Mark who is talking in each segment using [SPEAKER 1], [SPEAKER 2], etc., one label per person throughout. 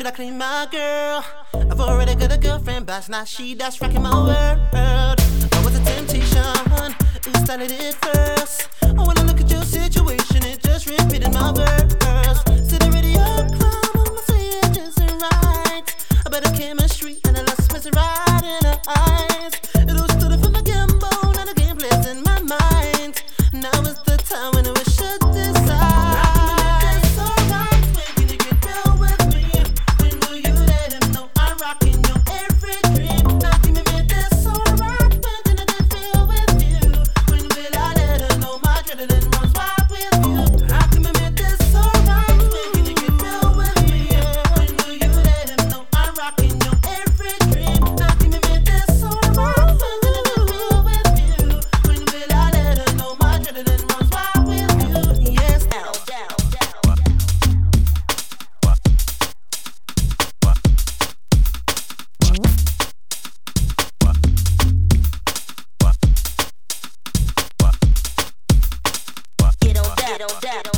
[SPEAKER 1] Should I clean my girl? I've already got a girlfriend, but it's not she that's rocking my world.
[SPEAKER 2] don't doubt.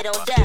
[SPEAKER 2] don't die.